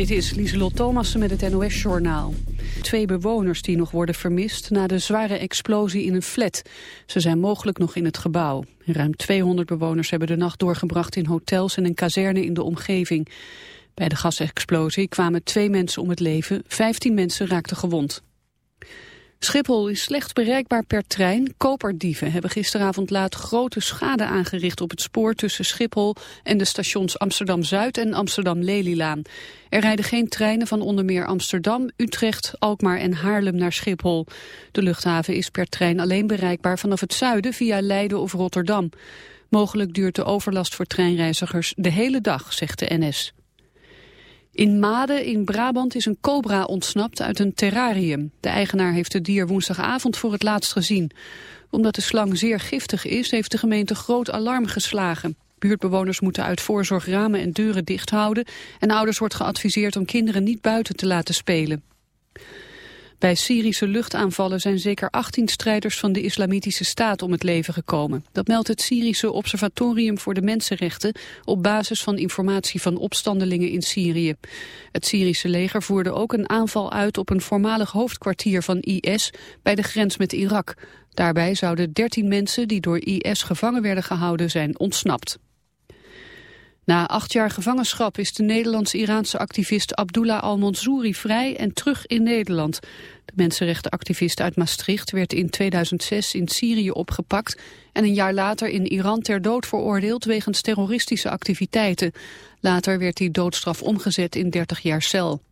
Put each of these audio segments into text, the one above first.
Dit is Lieselot Thomassen met het NOS-journaal. Twee bewoners die nog worden vermist na de zware explosie in een flat. Ze zijn mogelijk nog in het gebouw. Ruim 200 bewoners hebben de nacht doorgebracht in hotels en een kazerne in de omgeving. Bij de gasexplosie kwamen twee mensen om het leven, 15 mensen raakten gewond. Schiphol is slecht bereikbaar per trein. Koperdieven hebben gisteravond laat grote schade aangericht op het spoor tussen Schiphol en de stations Amsterdam-Zuid en Amsterdam-Lelylaan. Er rijden geen treinen van onder meer Amsterdam, Utrecht, Alkmaar en Haarlem naar Schiphol. De luchthaven is per trein alleen bereikbaar vanaf het zuiden via Leiden of Rotterdam. Mogelijk duurt de overlast voor treinreizigers de hele dag, zegt de NS. In Maden in Brabant is een cobra ontsnapt uit een terrarium. De eigenaar heeft het dier woensdagavond voor het laatst gezien. Omdat de slang zeer giftig is, heeft de gemeente groot alarm geslagen. Buurtbewoners moeten uit voorzorg ramen en deuren dicht houden... en ouders wordt geadviseerd om kinderen niet buiten te laten spelen. Bij Syrische luchtaanvallen zijn zeker 18 strijders van de Islamitische Staat om het leven gekomen. Dat meldt het Syrische Observatorium voor de Mensenrechten op basis van informatie van opstandelingen in Syrië. Het Syrische leger voerde ook een aanval uit op een voormalig hoofdkwartier van IS bij de grens met Irak. Daarbij zouden 13 mensen die door IS gevangen werden gehouden zijn ontsnapt. Na acht jaar gevangenschap is de Nederlands-Iraanse activist Abdullah al-Mansouri vrij en terug in Nederland. De mensenrechtenactivist uit Maastricht werd in 2006 in Syrië opgepakt en een jaar later in Iran ter dood veroordeeld wegens terroristische activiteiten. Later werd die doodstraf omgezet in 30 jaar cel.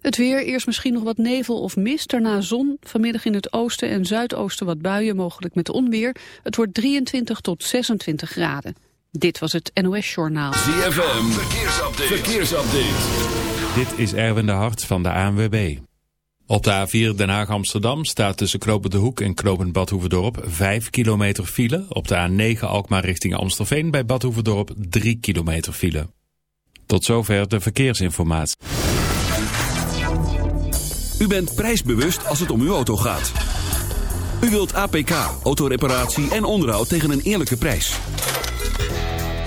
Het weer, eerst misschien nog wat nevel of mist, daarna zon. Vanmiddag in het oosten en zuidoosten wat buien, mogelijk met onweer. Het wordt 23 tot 26 graden. Dit was het NOS Journaal. ZFM, verkeersupdate. verkeersupdate. Dit is Erwin de Hart van de ANWB. Op de A4 Den Haag-Amsterdam staat tussen Knopen de Hoek en Knopen Badhoevedorp 5 kilometer file. Op de A9 Alkmaar richting Amstelveen bij Badhoevedorp 3 kilometer file. Tot zover de verkeersinformatie. U bent prijsbewust als het om uw auto gaat. U wilt APK, autoreparatie en onderhoud tegen een eerlijke prijs.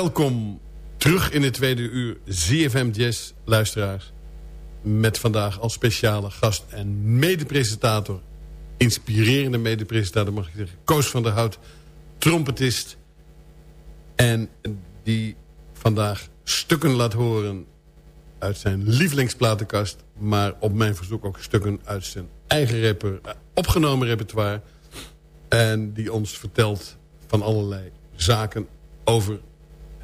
Welkom terug in het tweede uur ZFM Jazz, luisteraars. Met vandaag als speciale gast en medepresentator... inspirerende medepresentator, mag ik zeggen... Koos van der Hout, trompetist... en die vandaag stukken laat horen uit zijn lievelingsplatenkast... maar op mijn verzoek ook stukken uit zijn eigen reper, opgenomen repertoire... en die ons vertelt van allerlei zaken over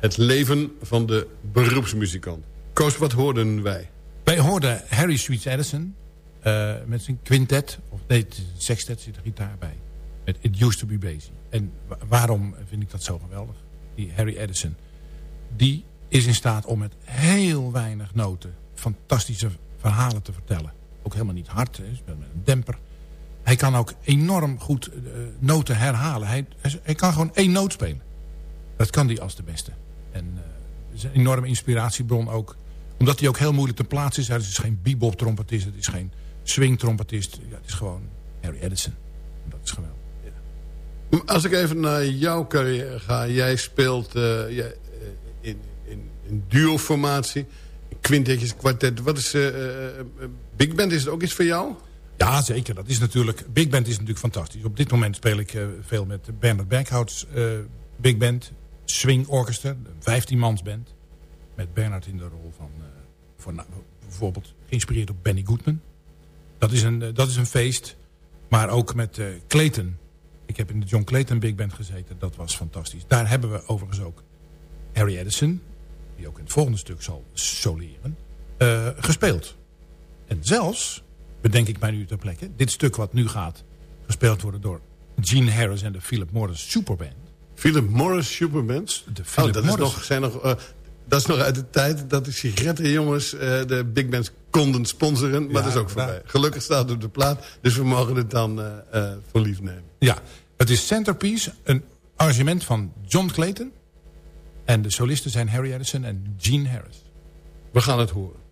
het leven van de beroepsmuzikant. Koos, wat hoorden wij? Wij hoorden Harry Sweets Edison uh, met zijn quintet. Of nee, sextet zit er gitaar bij. Met It Used To Be Basie. En waarom vind ik dat zo geweldig? Die Harry Edison. Die is in staat om met heel weinig noten... fantastische verhalen te vertellen. Ook helemaal niet hard, hè, met een demper. Hij kan ook enorm goed uh, noten herhalen. Hij, hij kan gewoon één noot spelen. Dat kan hij als de beste. En uh, is een enorme inspiratiebron ook. Omdat hij ook heel moeilijk te plaatsen is. Hij is geen bebop trompetist. Het is geen swing trompetist. Ja, het is gewoon Harry Edison. Dat is geweldig. Ja. Als ik even naar jouw carrière ga. Jij speelt uh, jij, in, in, in duo-formatie. Quintetjes, kwartet. Wat is... Uh, Big Band, is het ook iets voor jou? Ja, zeker. Dat is natuurlijk, Big Band is natuurlijk fantastisch. Op dit moment speel ik veel met Bernard Berghouts Big Band. Swing Orchestra, een 15 mans band. Met Bernard in de rol van, uh, voor, bijvoorbeeld geïnspireerd op Benny Goodman. Dat is een, uh, dat is een feest. Maar ook met uh, Clayton. Ik heb in de John Clayton Big Band gezeten. Dat was fantastisch. Daar hebben we overigens ook Harry Edison. Die ook in het volgende stuk zal soleren. gespeeld. En zelfs, bedenk ik mij nu ter plekke. Dit stuk wat nu gaat gespeeld worden door Gene Harris en de Philip Morris Superband. Philip Morris Superbands? De Philip oh, dat, Morris. Is nog, zijn nog, uh, dat is nog uit de tijd dat de sigarettenjongens uh, de big bands konden sponsoren. Maar ja, dat is ook voorbij. Gelukkig staat het op de plaat, dus we mogen het dan uh, voor lief nemen. Ja, het is Centerpiece, een arrangement van John Clayton. En de solisten zijn Harry Edison en Gene Harris. We gaan het horen.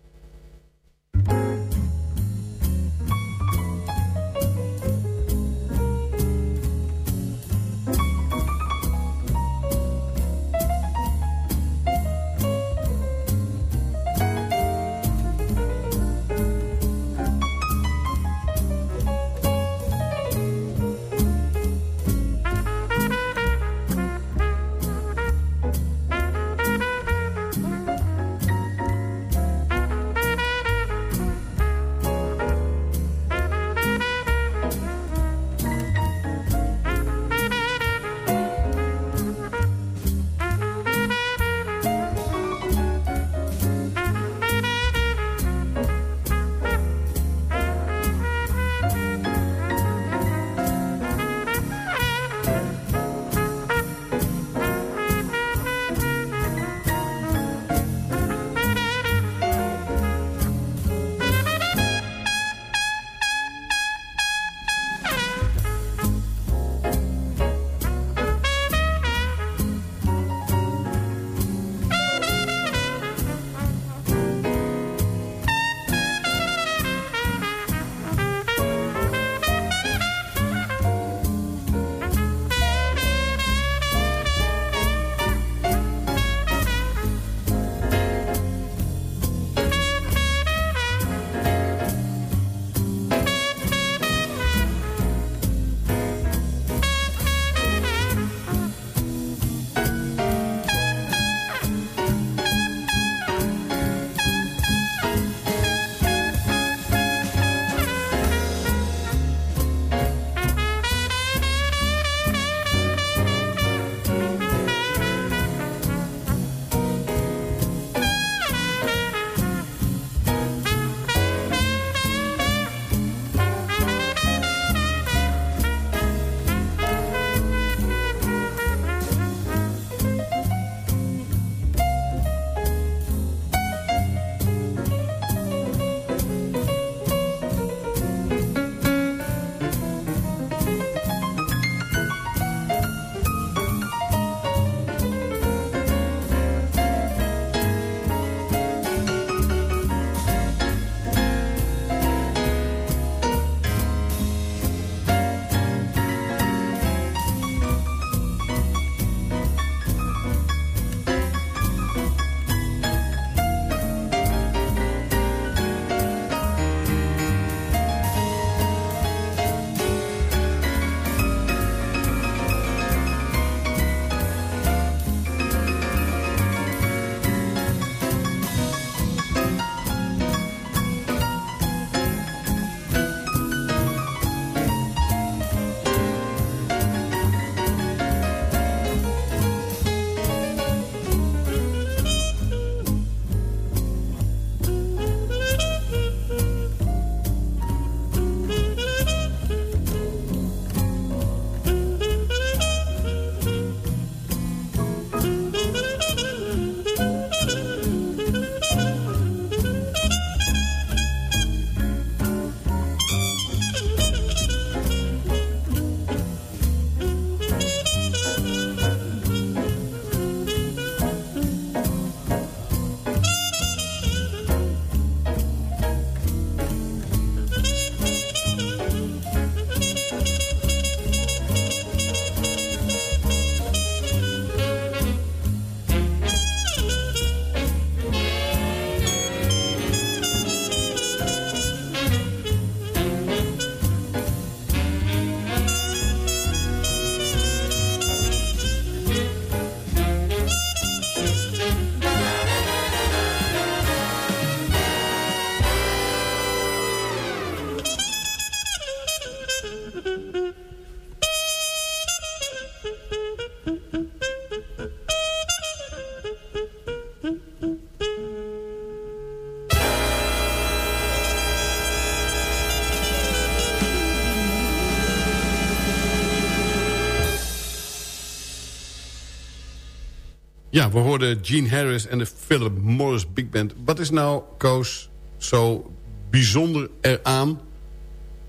Ja, we hoorden Gene Harris en de Philip Morris Big Band. Wat is nou, Koos, zo bijzonder eraan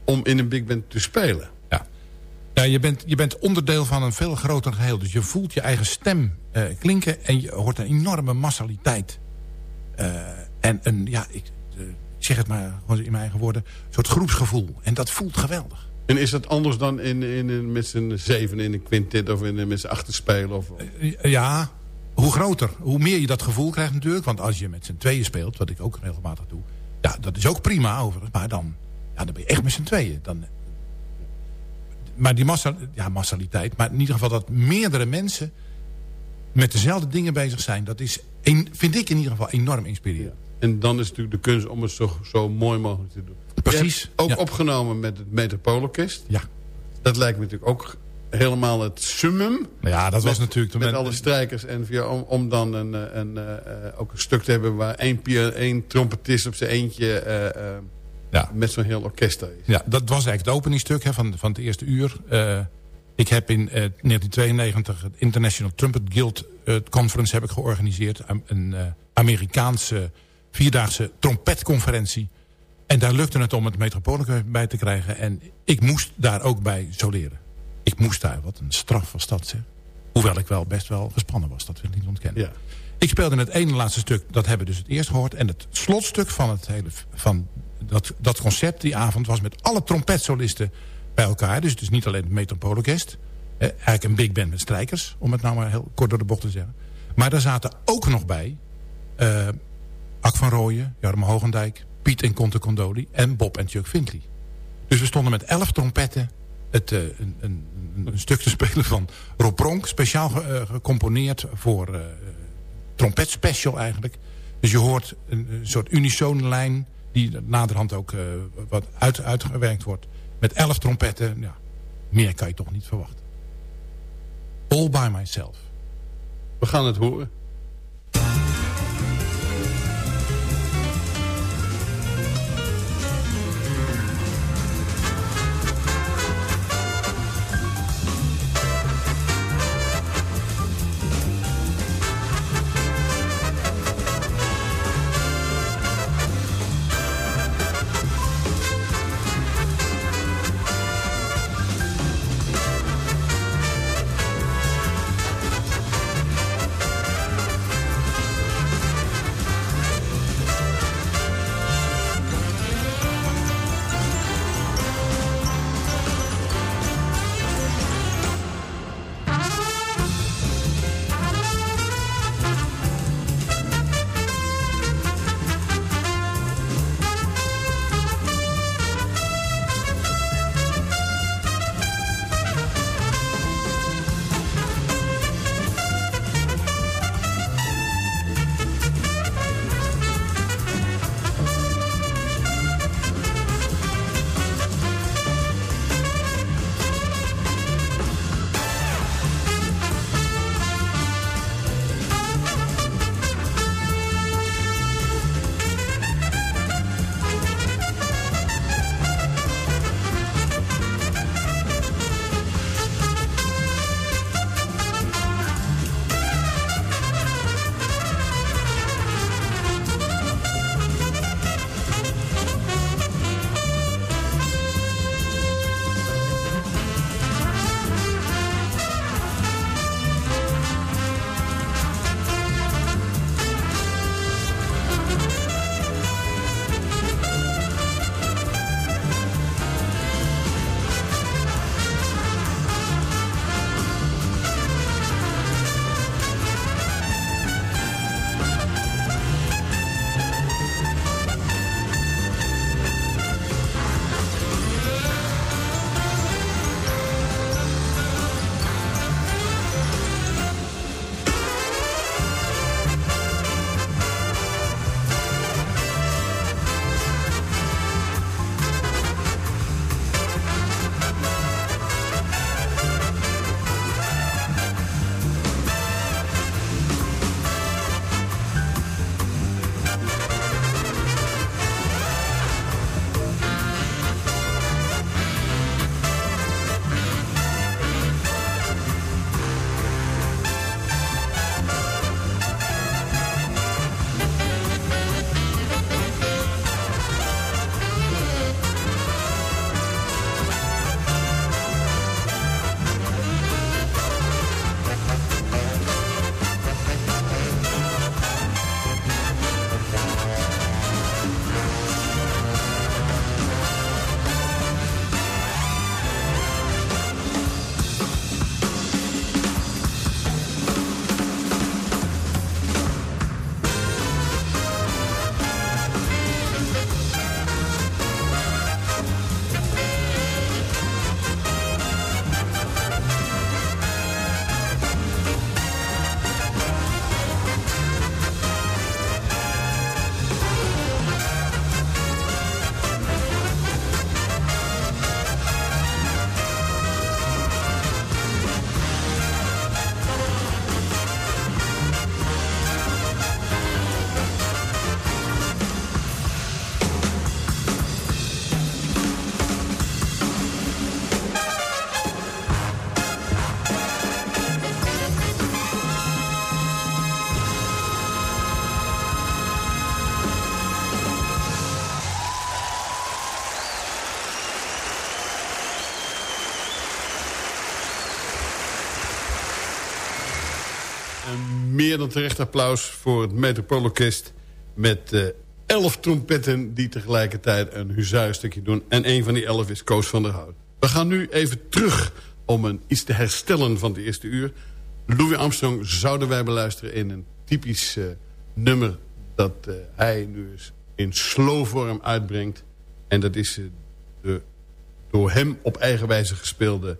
om in een big band te spelen? Ja, ja je, bent, je bent onderdeel van een veel groter geheel. Dus je voelt je eigen stem eh, klinken en je hoort een enorme massaliteit. Eh, en een, ja, ik, eh, ik zeg het maar gewoon in mijn eigen woorden, een soort groepsgevoel. En dat voelt geweldig. En is dat anders dan in, in, in met z'n zeven in een quintet of in, met z'n achter spelen? Of... Ja, hoe groter, hoe meer je dat gevoel krijgt natuurlijk. Want als je met z'n tweeën speelt, wat ik ook regelmatig doe... ja, dat is ook prima overigens. Maar dan, ja, dan ben je echt met z'n tweeën. Dan, maar die massa, ja, massaliteit, maar in ieder geval dat meerdere mensen... met dezelfde dingen bezig zijn... dat is, een, vind ik in ieder geval enorm inspirerend. En dan is natuurlijk de kunst om het zo, zo mooi mogelijk te doen. Precies. Ook ja. opgenomen met het Metropoolorkest. Ja. Dat lijkt me natuurlijk ook helemaal het summum. Ja, dat was met, natuurlijk... Met alle strijkers en via, om, om dan een, een, een, ook een stuk te hebben... waar één, pier, één trompetist op zijn eentje uh, uh, ja. met zo'n heel orkest is. Ja, dat was eigenlijk het openingstuk hè, van, van het eerste uur. Ik heb in 1992 het International Trumpet Guild Conference heb ik georganiseerd. Een Amerikaanse vierdaagse trompetconferentie. En daar lukte het om het Metropoolorkest bij te krijgen. En ik moest daar ook bij soleren. Ik moest daar, wat een straf was dat zeg. Hoewel ik wel best wel gespannen was, dat wil ik niet ontkennen. Ja. Ik speelde in het ene laatste stuk, dat hebben we dus het eerst gehoord. En het slotstuk van, het hele, van dat, dat concert die avond was met alle trompetsolisten bij elkaar. Dus het is niet alleen het Metropoolorkest. Eh, eigenlijk een big band met strijkers, om het nou maar heel kort door de bocht te zeggen. Maar daar zaten ook nog bij... Uh, Ak van Rooyen, Jarmo Hogendijk, Piet en Conte Condoli en Bob en Chuck Findley. Dus we stonden met elf trompetten het, uh, een, een, een, stuk te spelen van Rob Pronk. Speciaal ge, uh, gecomponeerd voor uh, trompet special eigenlijk. Dus je hoort een, een soort unisone lijn die naderhand ook wat uit, uitgewerkt wordt. Met elf trompetten, ja, meer kan je toch niet verwachten. All by myself. We gaan het horen. Meer dan terecht applaus voor het Metropoolorkest... met uh, elf trompetten die tegelijkertijd een huzarenstukje doen. En een van die elf is Koos van der Hout. We gaan nu even terug om een, iets te herstellen van de eerste uur. Louis Armstrong zouden wij beluisteren in een typisch uh, nummer... dat uh, hij nu eens in slow vorm uitbrengt. En dat is de door hem op eigen wijze gespeelde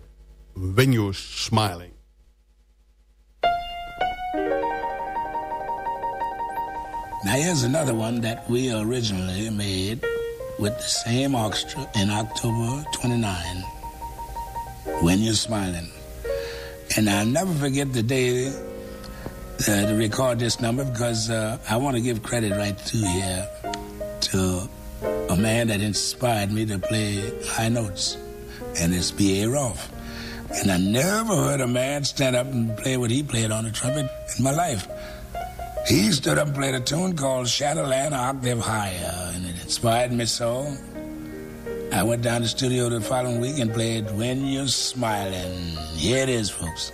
When You're Smiling. Now here's another one that we originally made with the same orchestra in October 29. When You're Smiling. And I'll never forget the day uh, to record this number because uh, I want to give credit right to here to a man that inspired me to play high notes, and it's B.A. Rolfe. And I never heard a man stand up and play what he played on the trumpet in my life. He stood up and played a tune called Shadowland Octave Higher, and it inspired me so. I went down to the studio the following week and played When You're Smiling. Here it is, folks.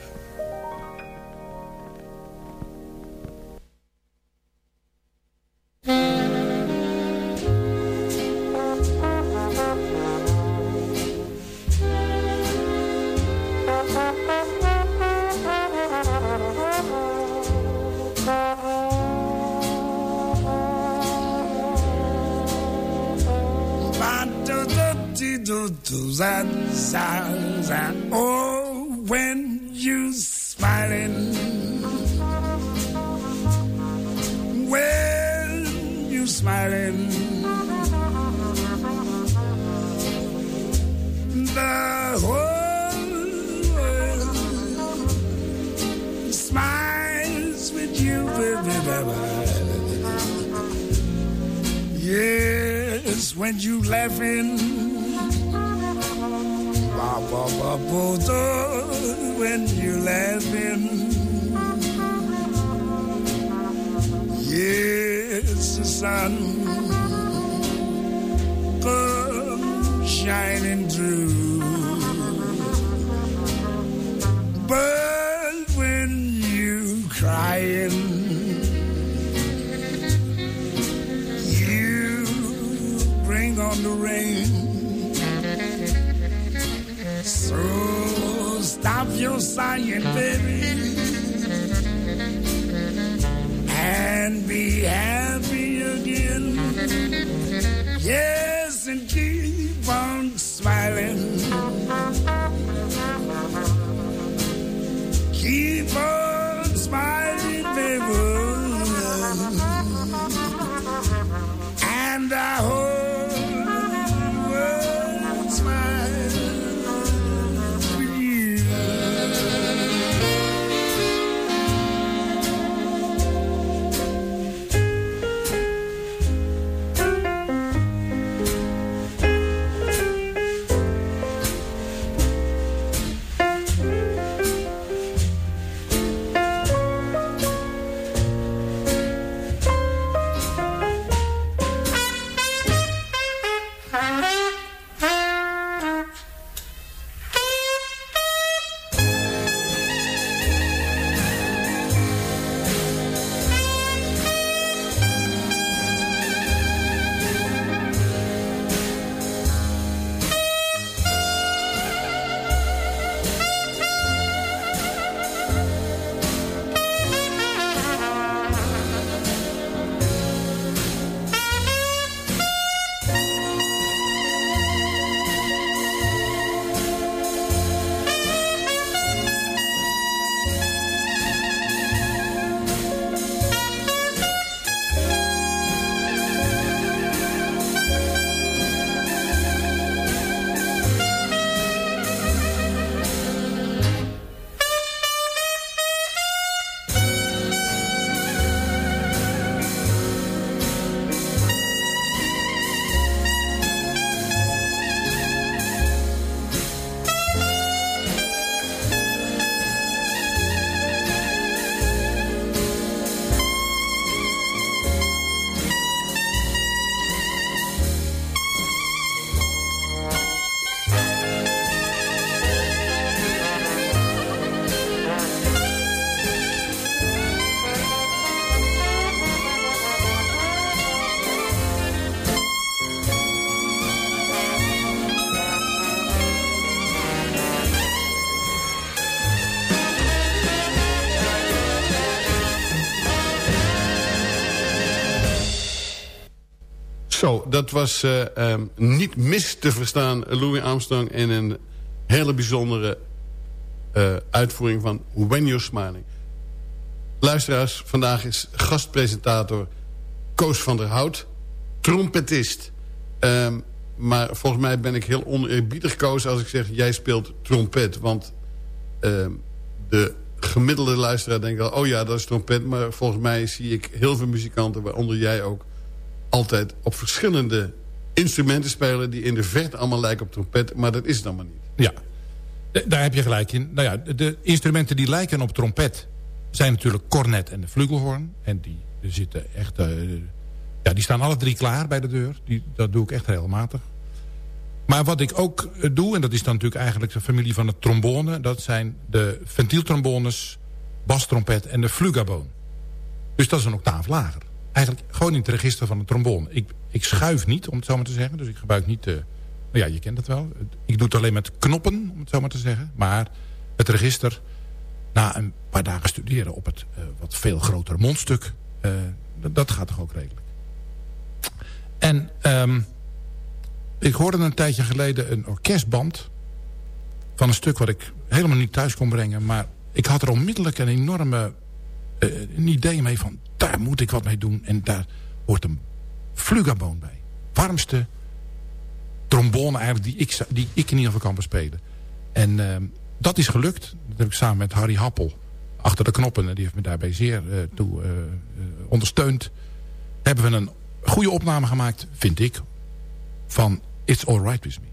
So stop your sighing, baby, and be happy again. Yes, and keep on smiling. Dat was eh, ehm, niet mis te verstaan Louis Armstrong... in een hele bijzondere eh, uitvoering van When You're Smiling. Luisteraars, vandaag is gastpresentator Koos van der Hout. Trompetist. Ehm, maar volgens mij ben ik heel oneerbiedig, Koos... als ik zeg, jij speelt trompet. Want ehm, de gemiddelde luisteraar denkt al... oh ja, dat is trompet. Maar volgens mij zie ik heel veel muzikanten, waaronder jij ook... altijd op verschillende instrumenten spelen... die in de verte allemaal lijken op trompet. Maar dat is het maar niet. Ja, daar heb je gelijk in. Nou ja, de instrumenten die lijken op trompet... zijn natuurlijk cornet en de flugelhorn. En die zitten echt... Uh, ja, die staan alle drie klaar bij de deur. Die, dat doe ik echt regelmatig. Maar wat ik ook eh, doe, en dat is dan natuurlijk eigenlijk de familie van de trombone... dat zijn de ventieltrombones, bastrompet en de flugaboon. Dus dat is een octaaf lager. Eigenlijk gewoon in het register van de trombone. Ik, ik schuif niet, om het zo maar te zeggen. Dus ik gebruik niet... Nou ja, je kent het wel. Ik doe het alleen met knoppen, om het zo maar te zeggen. Maar het register, na een paar dagen studeren op het uh, wat veel grotere mondstuk... Uh, dat gaat toch ook redelijk. En um, ik hoorde een tijdje geleden een orkestband... van een stuk wat ik helemaal niet thuis kon brengen. Maar ik had er onmiddellijk een enorme uh, een idee mee van... daar moet ik wat mee doen. En daar hoort een flugaboon bij. Warmste trombone eigenlijk die ik, die ik in ieder geval kan bespelen. En uh, dat is gelukt. Dat heb ik samen met Harry Happel achter de knoppen. En die heeft me daarbij zeer uh, toe uh, ondersteund. Hebben we een goede opname gemaakt, vind ik. Van It's Alright With Me.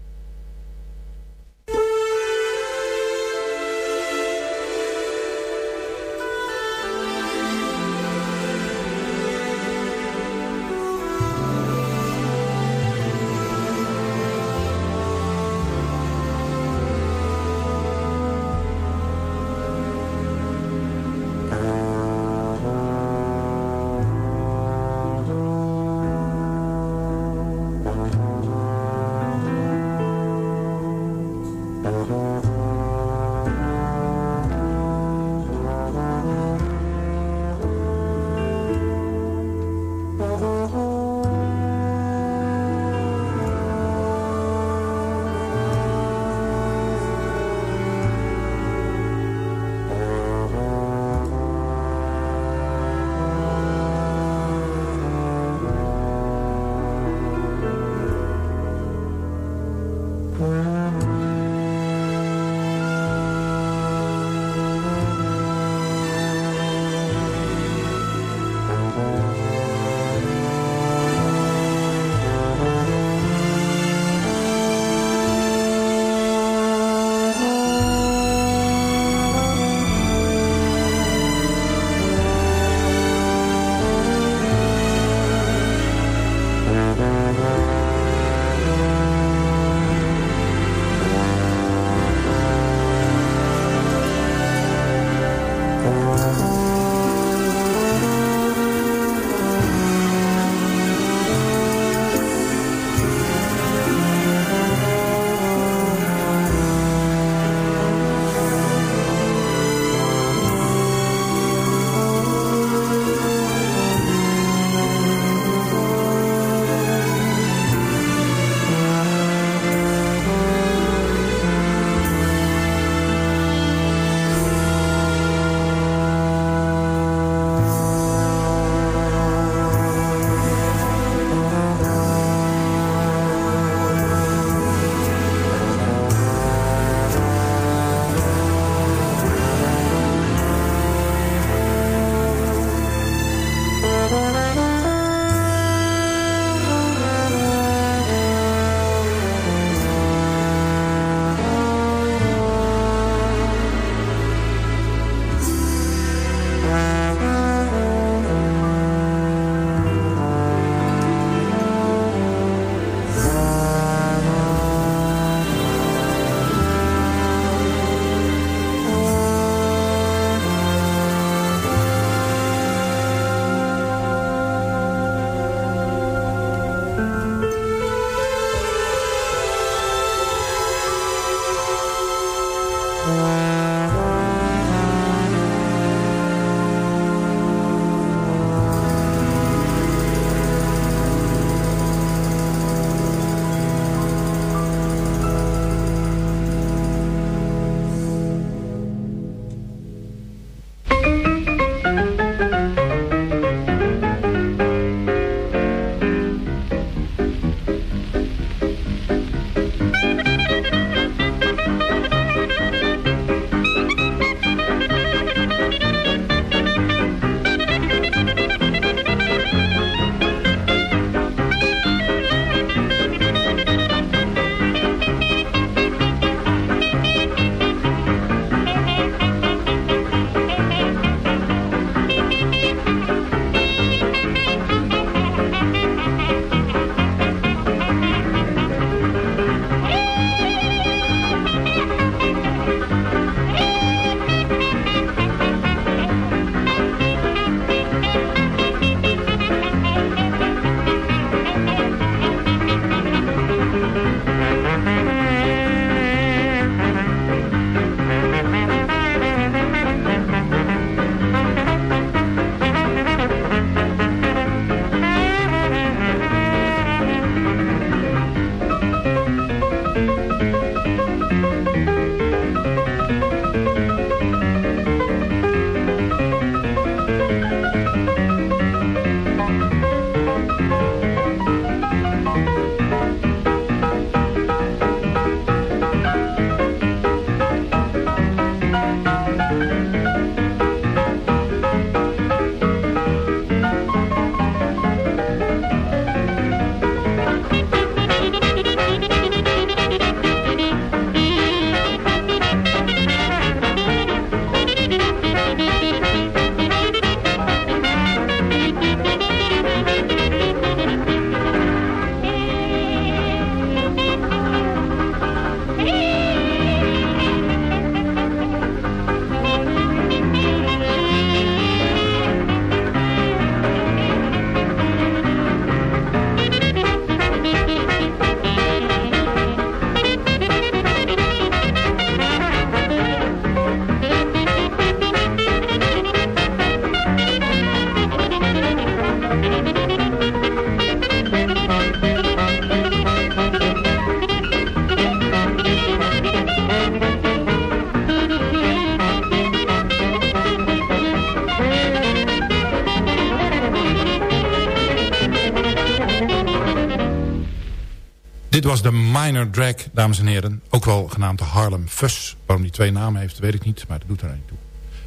Dit was de Minor Drag, dames en heren. Ook wel genaamd de Harlem Fuss. Waarom die twee namen heeft, weet ik niet, maar dat doet er niet toe.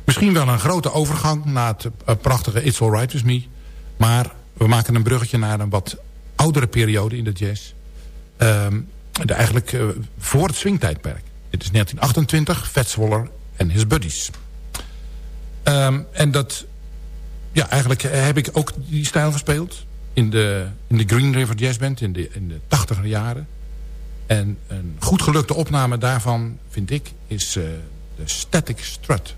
Misschien wel een grote overgang naar het uh, prachtige It's Alright With Me. Maar we maken een bruggetje naar een wat oudere periode in de jazz. Um, de, eigenlijk uh, voor het swingtijdperk. Dit is 1928, Fats Waller en His Buddies. Um, en dat... Ja, eigenlijk heb ik ook die stijl gespeeld. In de, in de Green River Jazz Band in de, in de 80 jaren. En een goed gelukte opname daarvan, vind ik, is uh, de Static Strut.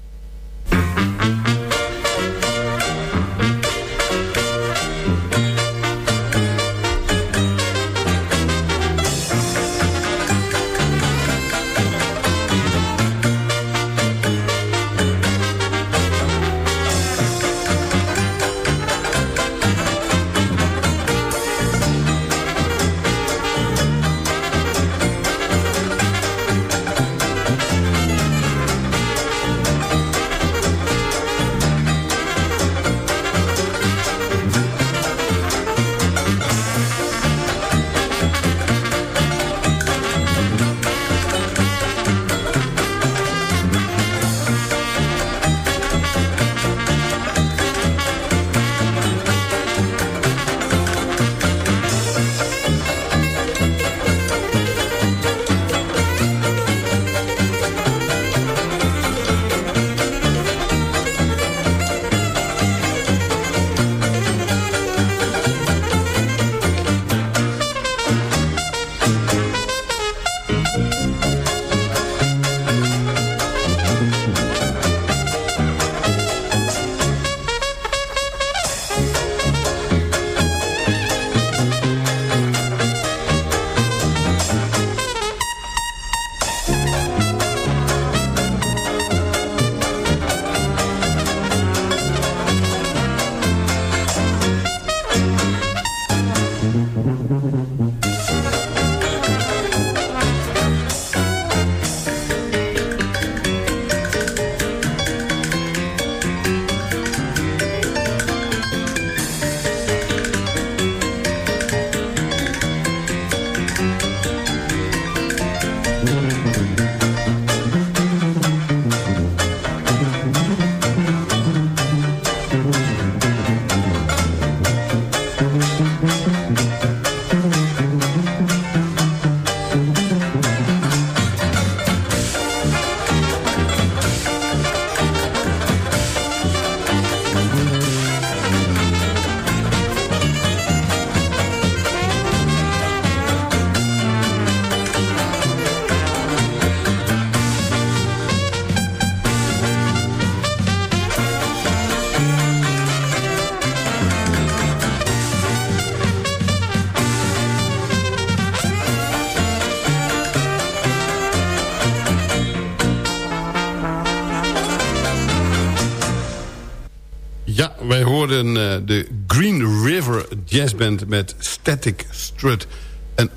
Jazzband met Static Strut. Een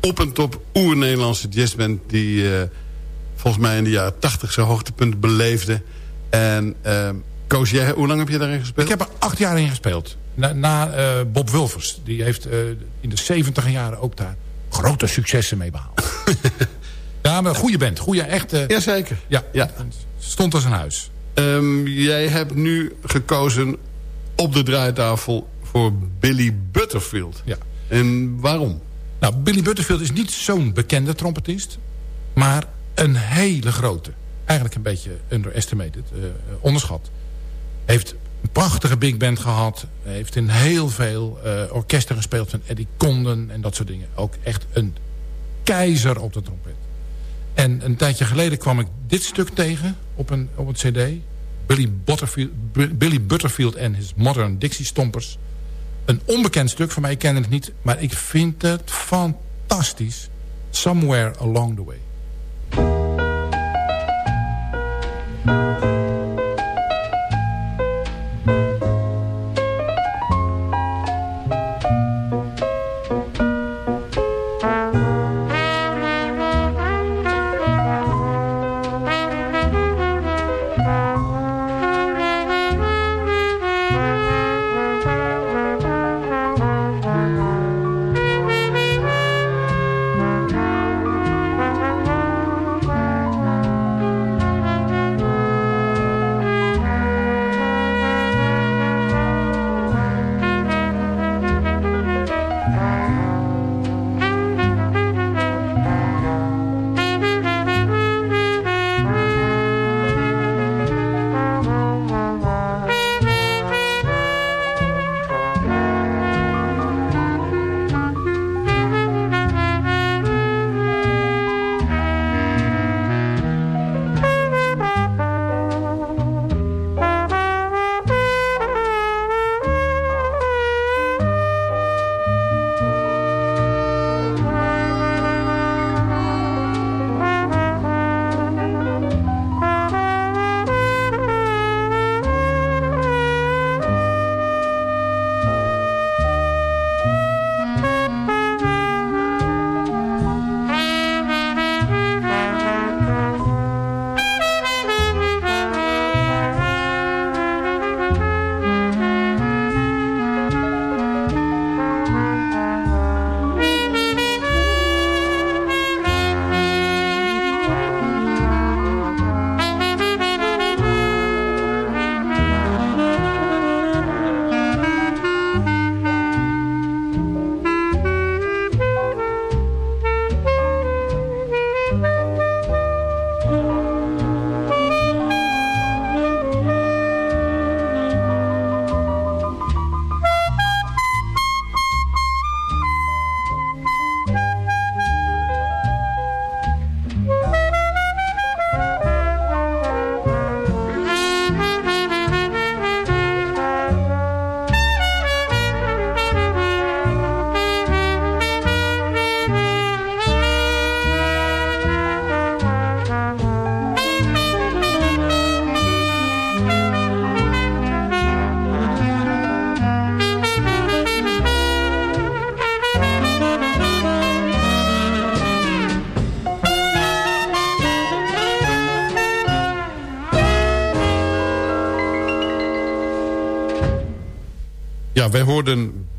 op en top oer-Nederlandse jazzband... die uh, volgens mij in de jaren tachtig zijn hoogtepunt beleefde. En uh, Koos, jij, hoe lang heb je daarin gespeeld? Ik heb er acht jaar in gespeeld. Na, na uh, Bob Wulvers. Die heeft in de zeventig jaren ook daar grote successen mee behaald. ja, maar een goede band. Goede, echte... Jazeker. Ja, ja. stond als een huis. Um, jij hebt nu gekozen op de draaitafel voor Billy Butterfield. Ja. En waarom? Nou, Billy Butterfield is niet zo'n bekende trompetist... maar een hele grote. Eigenlijk een beetje underestimated, uh, onderschat. Heeft een prachtige big band gehad. Heeft in heel veel uh, orkesten gespeeld van Eddie Condon en dat soort dingen. Ook echt een keizer op de trompet. En een tijdje geleden kwam ik dit stuk tegen op een, op een cd. Billy, Butterfield, Billy Butterfield en his Modern Dixie Stompers. Een onbekend stuk, voor mij ik ken het niet. Maar ik vind het fantastisch. Somewhere Along the Way.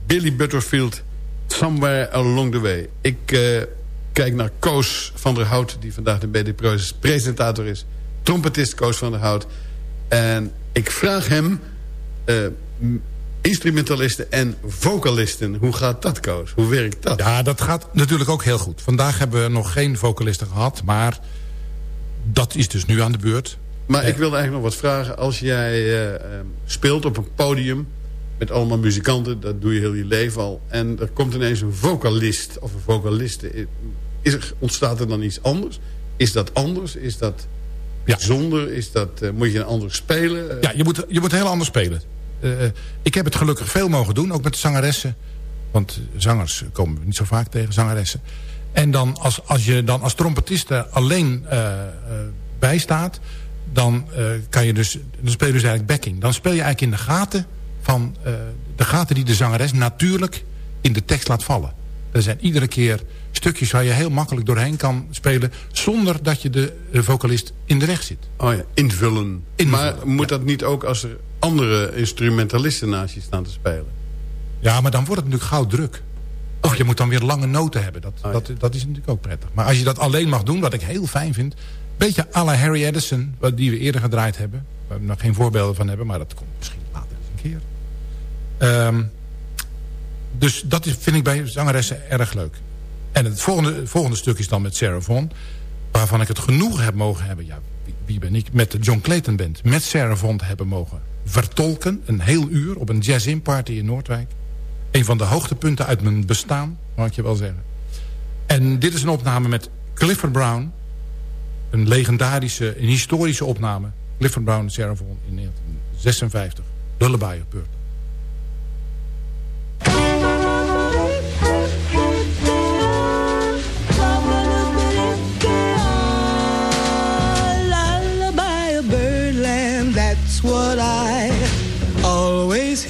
Billy Butterfield Somewhere Along the Way. Ik eh, kijk naar Koos van der Hout... die vandaag de BD-presentator is. Trompetist Koos van der Hout. En ik vraag hem... eh, instrumentalisten en vocalisten. Hoe gaat dat, Koos? Hoe werkt dat? Ja, dat gaat natuurlijk ook heel goed. Vandaag hebben we nog geen vocalisten gehad, maar dat is dus nu aan de beurt. Maar ik wilde eigenlijk nog wat vragen. Als jij eh, speelt op een podium met allemaal muzikanten... dat doe je heel je leven al... en er komt ineens een vocalist of een vocaliste... Is er, ontstaat er dan iets anders? Is dat anders? Is dat Ja. bijzonder? Is dat, eh, moet je een ander spelen? Eh, Ja, je moet, je moet heel anders spelen. Eh, ik heb het gelukkig veel mogen doen, ook met zangeressen. Want zangers komen we niet zo vaak tegen, zangeressen. En dan als, als je dan als trompetist er alleen eh, eh, bij staat... dan eh, kan je dus, dan speel je dus eigenlijk backing. Dan speel je eigenlijk in de gaten van eh, de gaten die de zangeres natuurlijk in de tekst laat vallen. Er zijn iedere keer stukjes waar je heel makkelijk doorheen kan spelen... zonder dat je de, de vocalist in de weg zit. Oh ja, invullen. Invullen, maar moet dat niet ook als er andere instrumentalisten naast je staan te spelen? Ja, maar dan wordt het natuurlijk gauw druk. Of je moet dan weer lange noten hebben. Dat, ja. dat, dat is natuurlijk ook prettig. Maar als je dat alleen mag doen, wat ik heel fijn vind... beetje à la Harry Edison, wat die we eerder gedraaid hebben. Waar we nog geen voorbeelden van hebben, maar dat komt misschien later eens een keer. Ehm, dus dat vind ik bij zangeressen erg leuk. En het volgende, volgende stuk is dan met Sarah waarvan ik het genoeg heb mogen hebben... ja, wie, ben ik, met de John Clayton Band... met Sarah Vaughan hebben mogen vertolken... een heel uur op een jazz-in party in Noordwijk. Een van de hoogtepunten uit mijn bestaan, mag je wel zeggen. En dit is een opname met Clifford Brown. Een legendarische, een historische opname. Clifford Brown en Sarah in 1956. Lullaby Bird.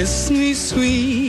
Kiss me sweet,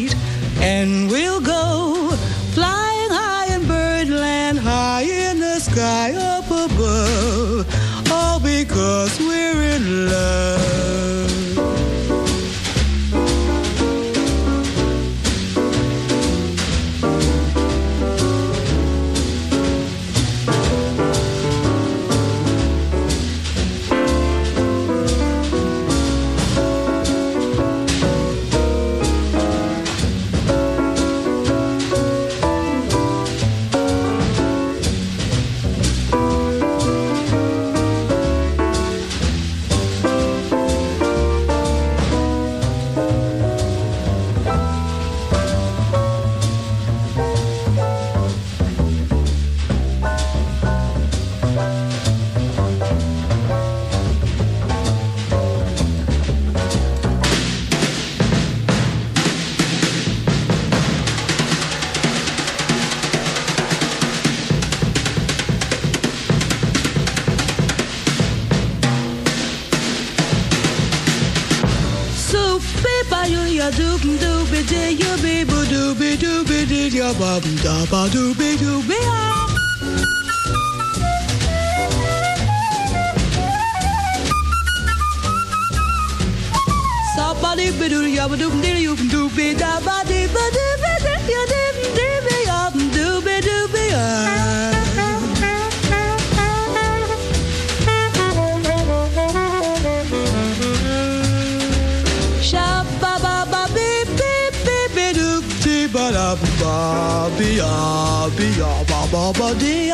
ba ba da ba do. nobody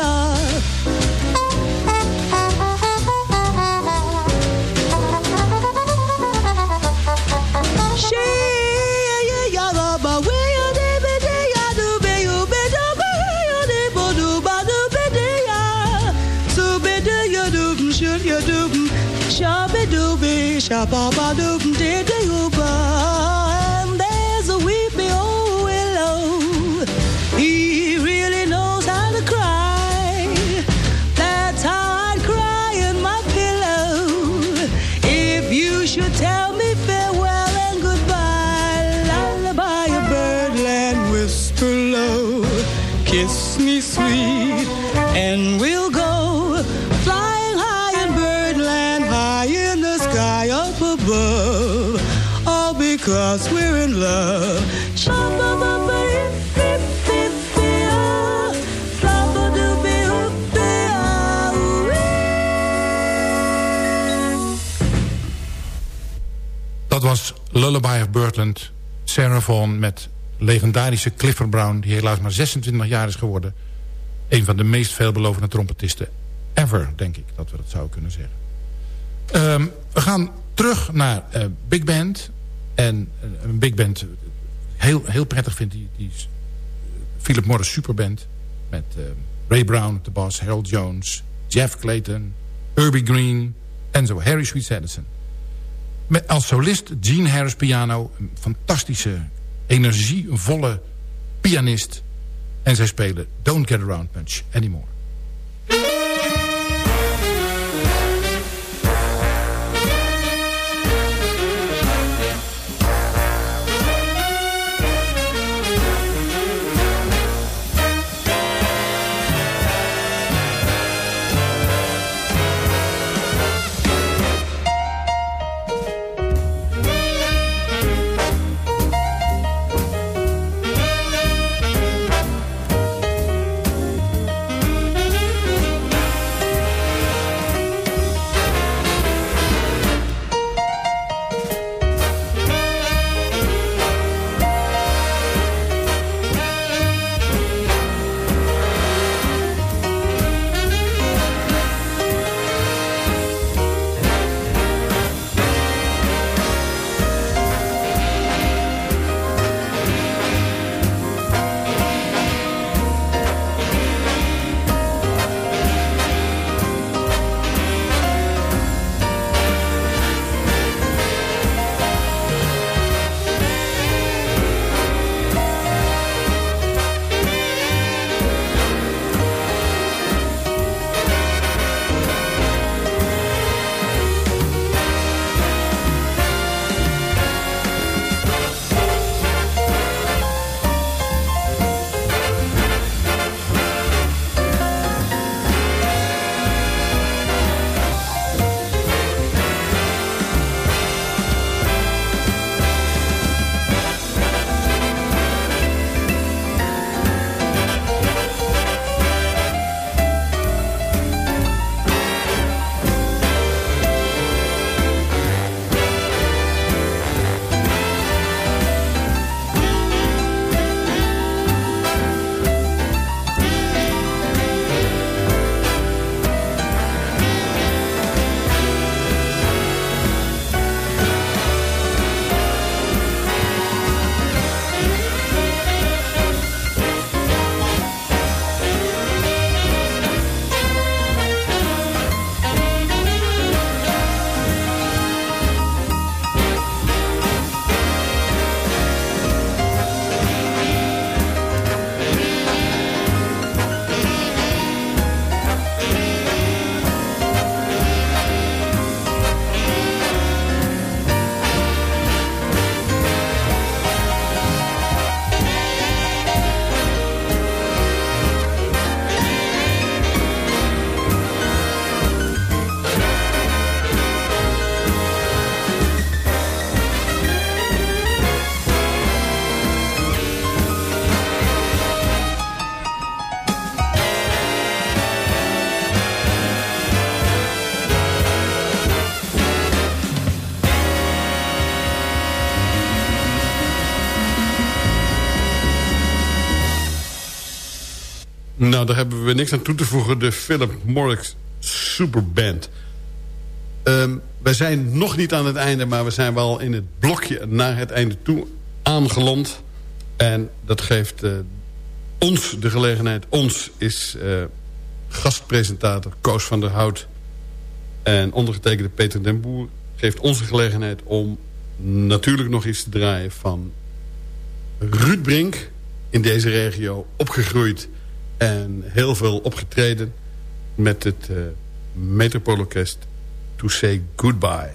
Dat was Lullaby of Birdland. Sarah met legendarische Clifford Brown... die helaas maar 26 jaar is geworden. Een van de meest veelbelovende trompetisten ever, denk ik. Dat we dat zouden kunnen zeggen. Ehm, we gaan terug naar eh, Big Band. En eh, een Big Band heel, heel prettig vindt die, die Philip Morris Superband. Met eh, Ray Brown de bas, Harold Jones, Jeff Clayton, Herbie Green en zo Harry Sweet Addison. Met als solist Gene Harris piano. Een fantastische, energievolle pianist. En zij spelen Don't Get Around Much Anymore. Nou, daar hebben we niks aan toe te voegen. De Philip Morris Superband. Um, wij zijn nog niet aan het einde, maar we zijn wel in het blokje naar het einde toe aangeland. En dat geeft uh, ons de gelegenheid. Ons is uh, gastpresentator Koos van der Hout. En ondergetekende Peter den Boer geeft ons de gelegenheid om natuurlijk nog iets te draaien van Ruud Brink. In deze regio opgegroeid en heel veel opgetreden met het uh, Metropoolorkest To Say Goodbye.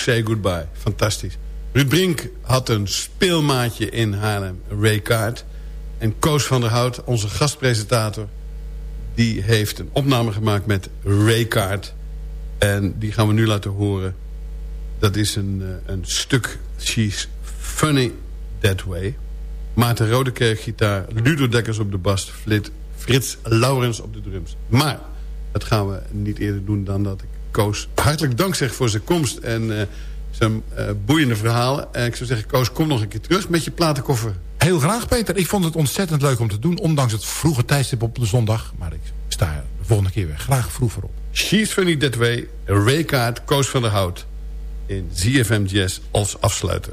Say Goodbye. Fantastisch. Ruud Brink had een speelmaatje in Haarlem, Ray Kaart. En Koos van der Hout, onze gastpresentator... die heeft een opname gemaakt met Ray Kaart. En die gaan we nu laten horen. Dat is een, eh, een stuk She's Funny That Way. Maarten Rodekerk gitaar, Ludo Dekkers op de bas... Frits Laurens op de drums. Maar dat gaan we niet eerder doen dan dat ik Koos hartelijk dank zeg voor zijn komst en uh, zijn uh, boeiende verhalen. En ik zou zeggen, Koos, kom nog een keer terug met je platenkoffer. Heel graag, Peter. Ik vond het ontzettend leuk om te doen, ondanks het vroege tijdstip op de zondag. Maar ik sta de volgende keer weer graag vroeg voorop. She's Funny That Way, Raykaart, Koos van der Hout. In ZFM Jazz als afsluiter.